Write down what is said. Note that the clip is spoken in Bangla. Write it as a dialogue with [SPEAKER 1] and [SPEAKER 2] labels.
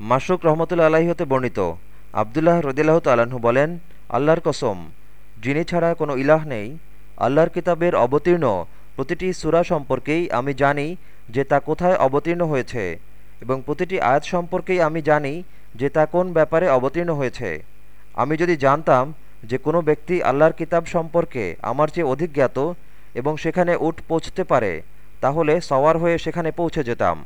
[SPEAKER 1] মাসুক রহমতুল্লা আলাহি হতে বর্ণিত। আবদুল্লাহ রদিল্লাহ তালাহু বলেন, আল্লাহর কসম, যিনি ছাড়া কোনো ইলাহ নেই, আল্লাহর কিতাবের অবতীর্ণ প্রতিটি সুরা সম্পর্কেই আমি জানি যে তা কোথায় অবতীর্ণ হয়েছে এবং প্রতিটি আয়াত সম্পর্কেই আমি জানি যে তা কোন ব্যাপারে অবতীর্ণ হয়েছে। আমি যদি জানতাম যে কোনো ব্যক্তি আল্লাহর কিতাব সম্পর্কে আমার চেয়ে অধিক জ্ঞাত এবং সেখানে উঠ পৌঁছতে পারে, তাহলে সওয়ার হয়ে সেখানে পৌঁছে যেতাম।